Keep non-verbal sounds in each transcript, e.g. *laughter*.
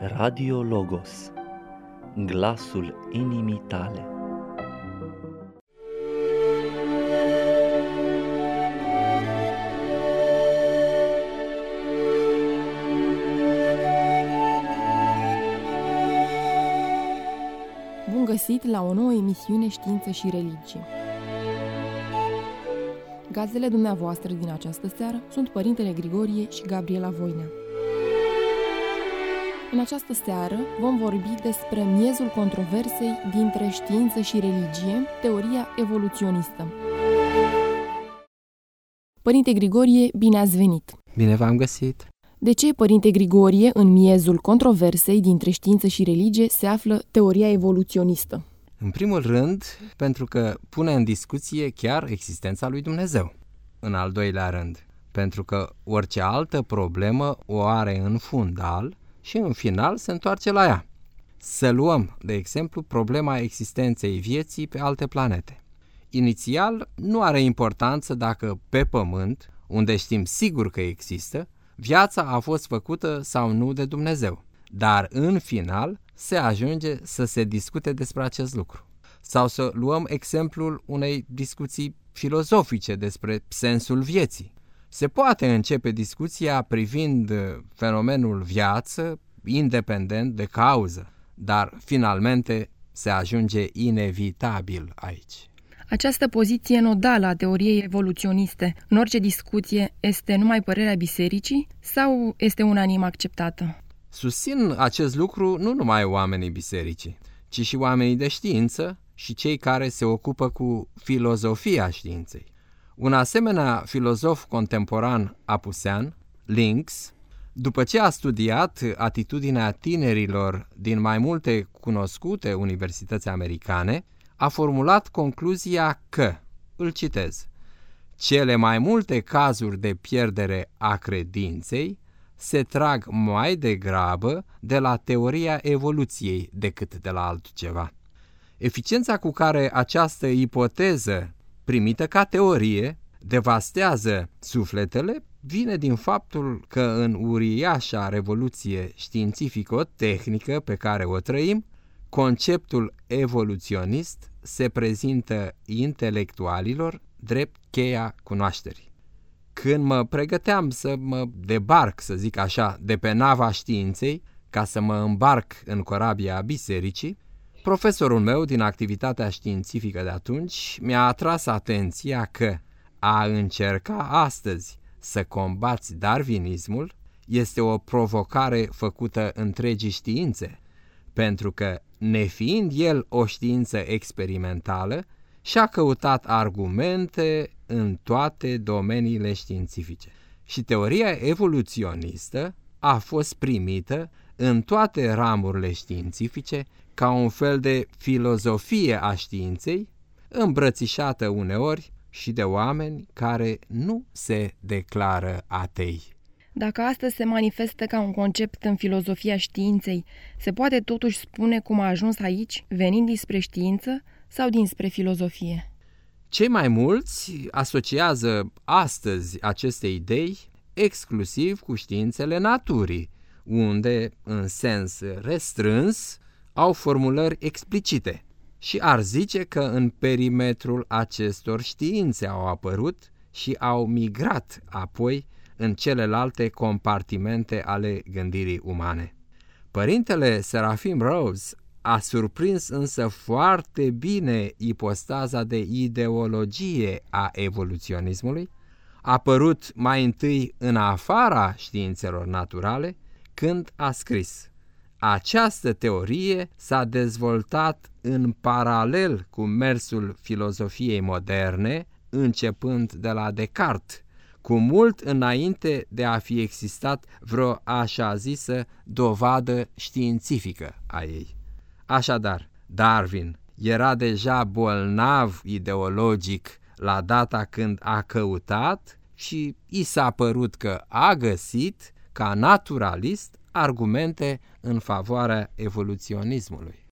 Radio Logos, glasul inimii tale. Bun găsit la o nouă emisiune Știință și Religie. Gazele dumneavoastră din această seară sunt Părintele Grigorie și Gabriela Voinea. În această seară vom vorbi despre miezul controversei dintre știință și religie, teoria evoluționistă. Părinte Grigorie, bine ați venit! Bine v-am găsit! De ce, Părinte Grigorie, în miezul controversei dintre știință și religie se află teoria evoluționistă? În primul rând, pentru că pune în discuție chiar existența lui Dumnezeu. În al doilea rând, pentru că orice altă problemă o are în fundal și în final se întoarce la ea. Să luăm, de exemplu, problema existenței vieții pe alte planete. Inițial, nu are importanță dacă pe Pământ, unde știm sigur că există, viața a fost făcută sau nu de Dumnezeu. Dar în final se ajunge să se discute despre acest lucru. Sau să luăm exemplul unei discuții filozofice despre sensul vieții. Se poate începe discuția privind fenomenul viață independent de cauză, dar finalmente se ajunge inevitabil aici. Această poziție nodală a teoriei evoluționiste, în orice discuție, este numai părerea bisericii sau este unanim acceptată? Susțin acest lucru nu numai oamenii bisericii, ci și oamenii de știință și cei care se ocupă cu filozofia științei. Un asemenea filozof contemporan apusean, Lynx, după ce a studiat atitudinea tinerilor din mai multe cunoscute universități americane, a formulat concluzia că, îl citez, cele mai multe cazuri de pierdere a credinței se trag mai degrabă de la teoria evoluției decât de la altceva. Eficiența cu care această ipoteză, primită ca teorie, devastează sufletele vine din faptul că în uriașa revoluție științifico-tehnică pe care o trăim, conceptul evoluționist se prezintă intelectualilor drept cheia cunoașterii. Când mă pregăteam să mă debarc, să zic așa, de pe nava științei, ca să mă îmbarc în corabia bisericii, profesorul meu din activitatea științifică de atunci mi-a atras atenția că a încerca astăzi să combați darwinismul este o provocare făcută întregii științe, pentru că, nefiind el o știință experimentală, și-a căutat argumente în toate domeniile științifice. Și teoria evoluționistă a fost primită în toate ramurile științifice ca un fel de filozofie a științei, îmbrățișată uneori și de oameni care nu se declară atei. Dacă astăzi se manifestă ca un concept în filozofia științei, se poate totuși spune cum a ajuns aici, venind dinspre știință sau dinspre filozofie? Cei mai mulți asociază astăzi aceste idei exclusiv cu științele naturii, unde, în sens restrâns, au formulări explicite și ar zice că în perimetrul acestor științe au apărut și au migrat apoi în celelalte compartimente ale gândirii umane. Părintele Serafim Rose a surprins însă foarte bine ipostaza de ideologie a evoluționismului, a apărut mai întâi în afara științelor naturale, când a scris Această teorie s-a dezvoltat în paralel cu mersul filozofiei moderne, începând de la Descartes, cu mult înainte de a fi existat vreo așa zisă dovadă științifică a ei. Așadar, Darwin era deja bolnav ideologic la data când a căutat și i s-a părut că a găsit, ca naturalist, argumente în favoarea evoluționismului.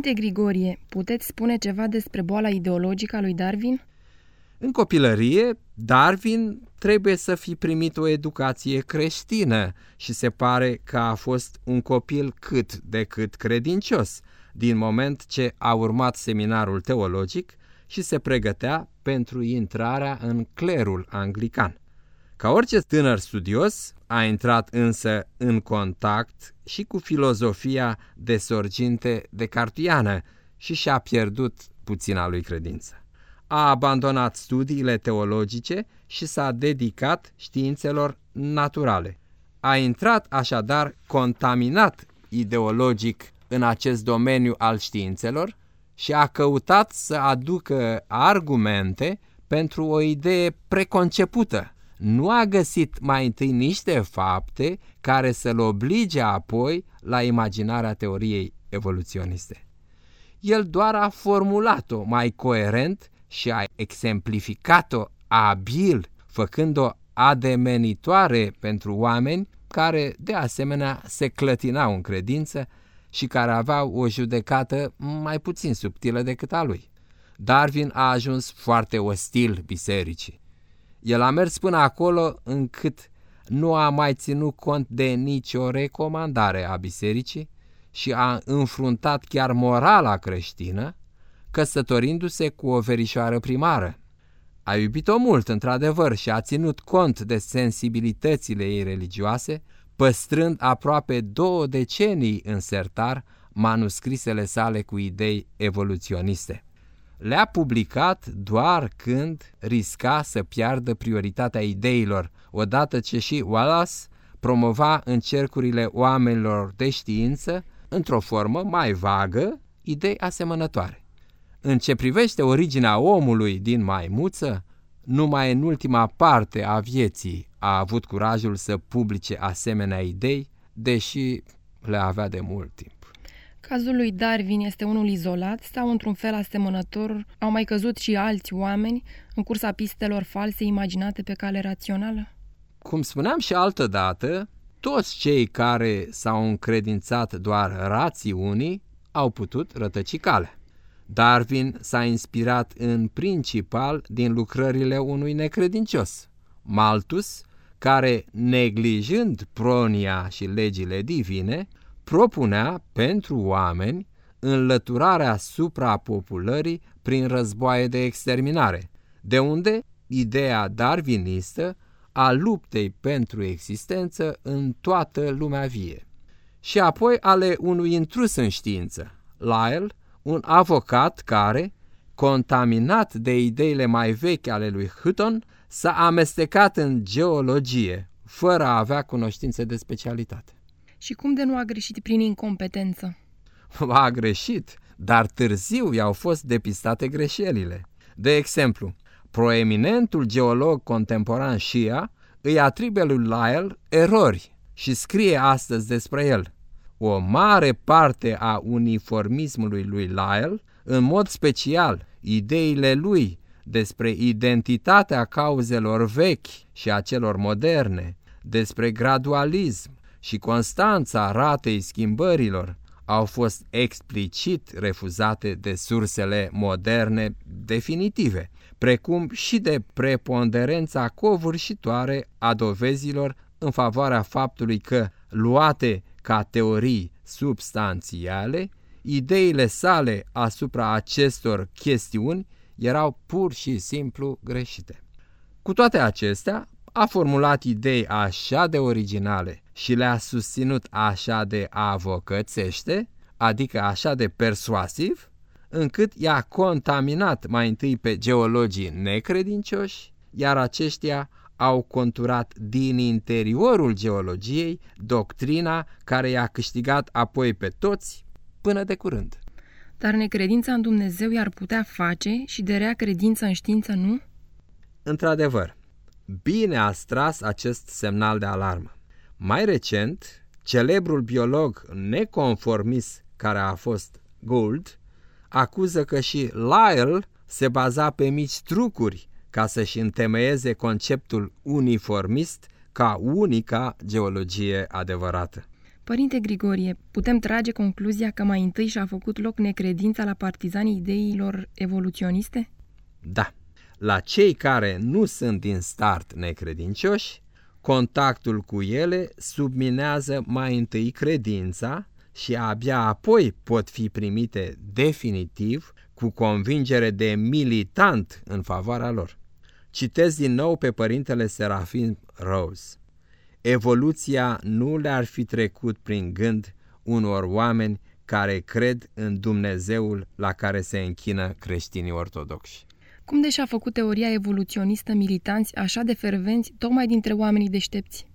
Părinte Grigorie, puteți spune ceva despre boala ideologică a lui Darwin? În copilărie, Darwin trebuie să fi primit o educație creștină și se pare că a fost un copil cât de cât credincios, din moment ce a urmat seminarul teologic și se pregătea pentru intrarea în clerul anglican. Ca orice tânăr studios, a intrat însă în contact și cu filozofia de sorginte de cartiană și și-a pierdut puțina lui credință. A abandonat studiile teologice și s-a dedicat științelor naturale. A intrat așadar contaminat ideologic în acest domeniu al științelor și a căutat să aducă argumente pentru o idee preconcepută. Nu a găsit mai întâi niște fapte care să-l oblige apoi la imaginarea teoriei evoluționiste. El doar a formulat-o mai coerent și a exemplificat-o abil, făcând-o ademenitoare pentru oameni care, de asemenea, se clătinau în credință și care aveau o judecată mai puțin subtilă decât a lui. Darwin a ajuns foarte ostil bisericii. El a mers până acolo încât nu a mai ținut cont de nicio recomandare a bisericii și a înfruntat chiar morala creștină, căsătorindu-se cu o verișoară primară. A iubit-o mult, într-adevăr, și a ținut cont de sensibilitățile ei religioase, păstrând aproape două decenii în sertar manuscrisele sale cu idei evoluționiste. Le-a publicat doar când risca să piardă prioritatea ideilor, odată ce și Wallace promova în cercurile oamenilor de știință, într-o formă mai vagă, idei asemănătoare. În ce privește originea omului din maimuță, numai în ultima parte a vieții a avut curajul să publice asemenea idei, deși le avea de mult timp. Cazul lui Darwin este unul izolat sau într-un fel asemănător? Au mai căzut și alți oameni în cursa pistelor false imaginate pe cale rațională? Cum spuneam și altă dată, toți cei care s-au încredințat doar rațiunii au putut rătăci calea. Darwin s-a inspirat în principal din lucrările unui necredincios, Malthus, care, neglijând pronia și legile divine, propunea pentru oameni înlăturarea suprapopulării prin războaie de exterminare, de unde ideea darwinistă a luptei pentru existență în toată lumea vie. Și apoi ale unui intrus în știință, Lyle, un avocat care, contaminat de ideile mai vechi ale lui Hutton, s-a amestecat în geologie, fără a avea cunoștințe de specialitate. Și cum de nu a greșit prin incompetență? *laughs* A greșit, dar târziu i-au fost depistate greșelile. De exemplu, proeminentul geolog contemporan Shia îi atribuie lui Lyle erori și scrie astăzi despre el. O mare parte a uniformismului lui Lyle, în mod special ideile lui despre identitatea cauzelor vechi și a celor moderne, despre gradualism și constanța ratei schimbărilor, au fost explicit refuzate de sursele moderne definitive, precum și de preponderența covârșitoare a dovezilor în favoarea faptului că, luate ca teorii substanțiale, ideile sale asupra acestor chestiuni erau pur și simplu greșite. Cu toate acestea, a formulat idei așa de originale și le-a susținut așa de avocățește, adică așa de persuasiv, încât i-a contaminat mai întâi pe geologii necredincioși, iar aceștia au conturat din interiorul geologiei doctrina care i-a câștigat apoi pe toți până de curând. Dar necredința în Dumnezeu i-ar putea face și de rea credință în știință, nu? Într-adevăr, bine a tras acest semnal de alarmă. Mai recent, celebrul biolog neconformist care a fost Gould acuză că și Lyell se baza pe mici trucuri ca să-și întemeieze conceptul uniformist ca unica geologie adevărată. Părinte Grigorie, putem trage concluzia că mai întâi și-a făcut loc necredința la partizanii ideilor evoluționiste? Da. La cei care nu sunt din start necredincioși, contactul cu ele subminează mai întâi credința și abia apoi pot fi primite definitiv cu convingere de militant în favoarea lor. Citez din nou pe părintele Serafin Rose. Evoluția nu le-ar fi trecut prin gând unor oameni care cred în Dumnezeul la care se închină creștinii ortodoxi. Cum deși a făcut teoria evoluționistă militanți așa de fervenți tocmai dintre oamenii deștepți?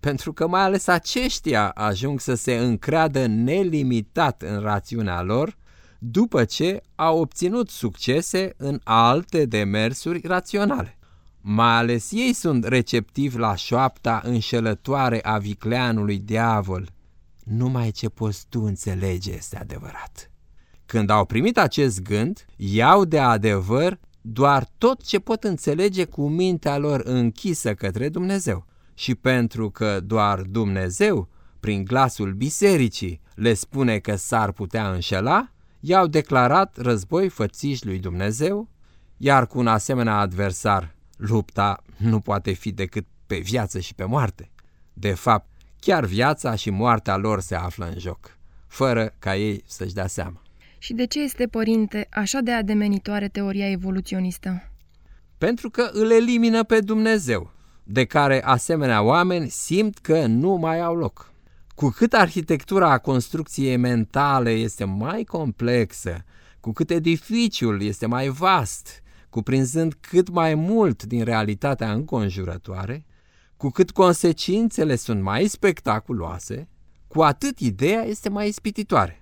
Pentru că mai ales aceștia ajung să se încreadă nelimitat în rațiunea lor după ce au obținut succese în alte demersuri raționale. Mai ales ei sunt receptivi la șoapta înșelătoare a vicleanului diavol. Numai ce poți tu înțelege este adevărat. Când au primit acest gând, iau de adevăr doar tot ce pot înțelege cu mintea lor închisă către Dumnezeu. Și pentru că doar Dumnezeu, prin glasul bisericii, le spune că s-ar putea înșela, i-au declarat război fățiși lui Dumnezeu, iar cu un asemenea adversar, lupta nu poate fi decât pe viață și pe moarte. De fapt, chiar viața și moartea lor se află în joc, fără ca ei să-și dea seama. Și de ce este, părinte, așa de ademenitoare teoria evoluționistă? Pentru că îl elimină pe Dumnezeu, de care asemenea oameni simt că nu mai au loc. Cu cât arhitectura construcției mentale este mai complexă, cu cât edificiul este mai vast, cuprinzând cât mai mult din realitatea înconjurătoare, cu cât consecințele sunt mai spectaculoase, cu atât ideea este mai ispititoare.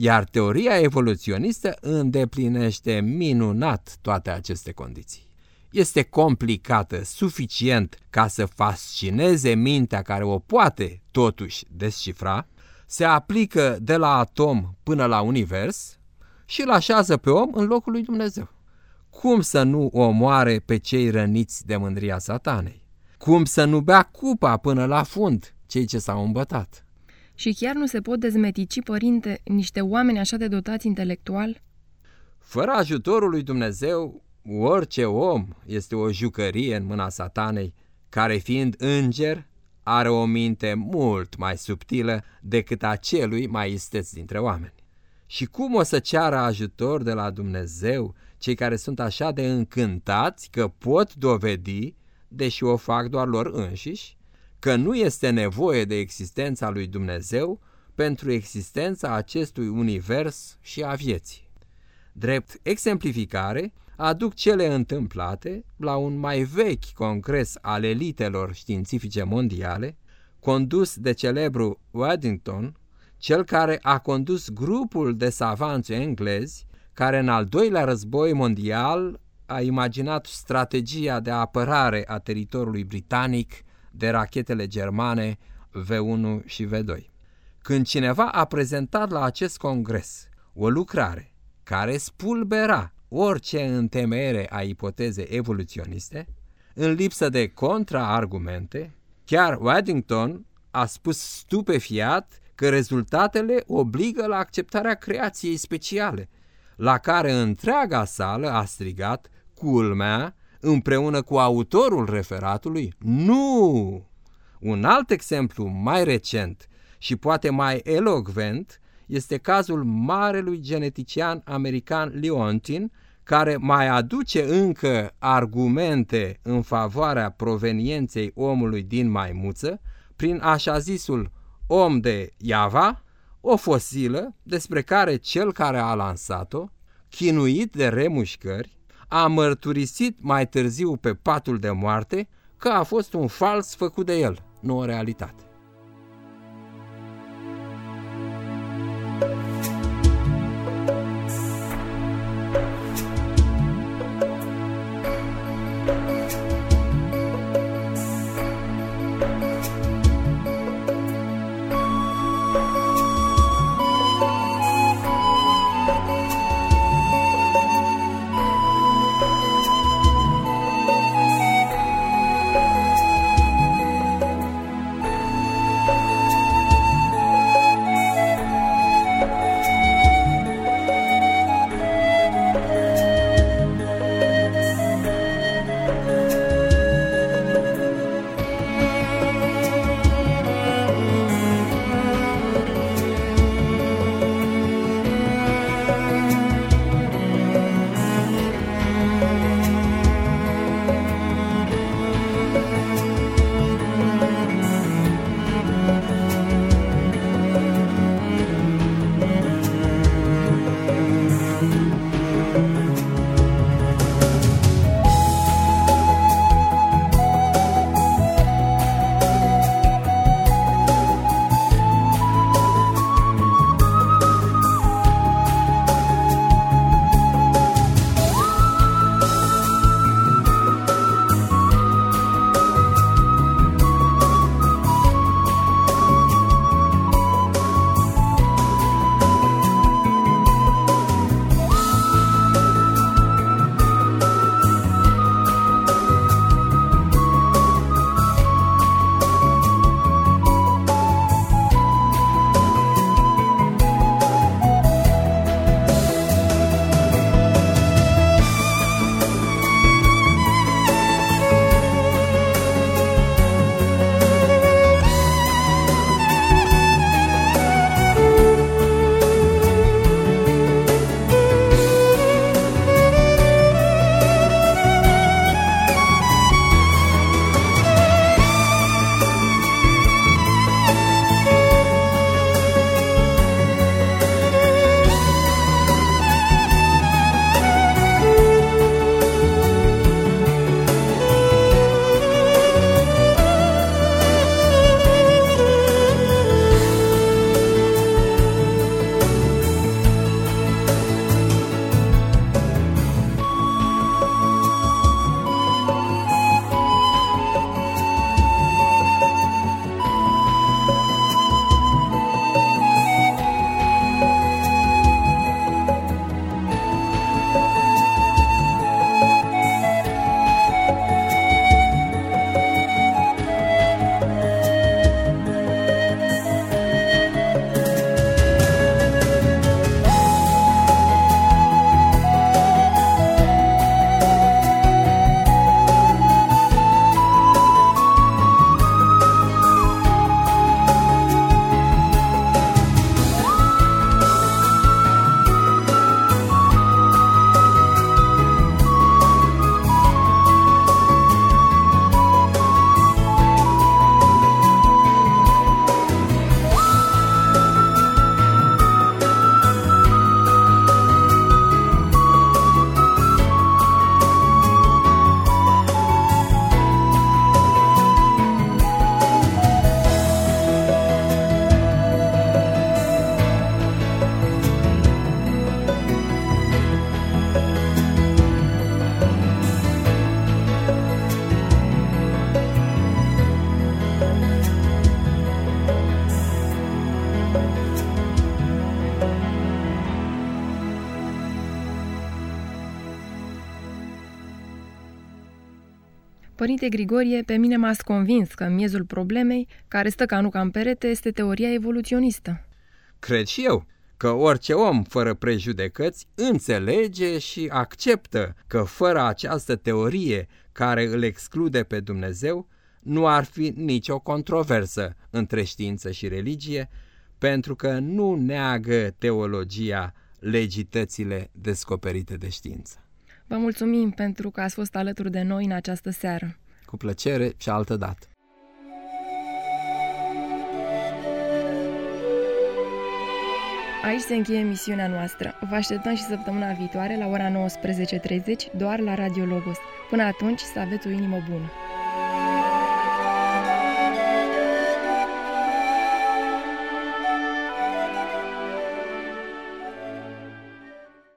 Iar teoria evoluționistă îndeplinește minunat toate aceste condiții este complicată suficient ca să fascineze mintea care o poate totuși descifra, se aplică de la atom până la univers și îl așează pe om în locul lui Dumnezeu. Cum să nu omoare pe cei răniți de mândria satanei? Cum să nu bea cupa până la fund cei ce s-au îmbătat? Și chiar nu se pot dezmetici, părinte, niște oameni așa de dotați intelectual? Fără ajutorul lui Dumnezeu, Orice om este o jucărie în mâna satanei, care fiind înger, are o minte mult mai subtilă decât a celui mai isteț dintre oameni. Și cum o să ceară ajutor de la Dumnezeu cei care sunt așa de încântați că pot dovedi, deși o fac doar lor înșiși, că nu este nevoie de existența lui Dumnezeu pentru existența acestui univers și a vieții. Drept exemplificare, aduc cele întâmplate la un mai vechi congres al elitelor științifice mondiale, condus de celebru Waddington, cel care a condus grupul de savanți englezi care în al doilea război mondial a imaginat strategia de apărare a teritoriului britanic de rachetele germane V1 și V2. Când cineva a prezentat la acest congres o lucrare care spulbera orice întemeiere a ipoteze evoluționiste, în lipsă de contraargumente, chiar Waddington a spus stupefiat că rezultatele obligă la acceptarea creației speciale, la care întreaga sală a strigat, culmea, împreună cu autorul referatului, nu! Un alt exemplu mai recent și poate mai elogvent este cazul marelui genetician american Leontin, care mai aduce încă argumente în favoarea provenienței omului din maimuță, prin așa zisul om de Iava, o fosilă despre care cel care a lansat-o, chinuit de remușcări, a mărturisit mai târziu pe patul de moarte că a fost un fals făcut de el, nu o realitate. Părinte Grigorie, pe mine m-ați convins că miezul problemei, care stă ca nu ca în perete, este teoria evoluționistă. Cred și eu că orice om fără prejudecăți înțelege și acceptă că fără această teorie care îl exclude pe Dumnezeu, nu ar fi nicio controversă între știință și religie, pentru că nu neagă teologia legitățile descoperite de știință. Vă mulțumim pentru că ați fost alături de noi în această seară. Cu plăcere și altă dată. Aici se încheie emisiunea noastră. Vă așteptăm și săptămâna viitoare la ora 19.30 doar la Radio Logos. Până atunci să aveți o inimă bună!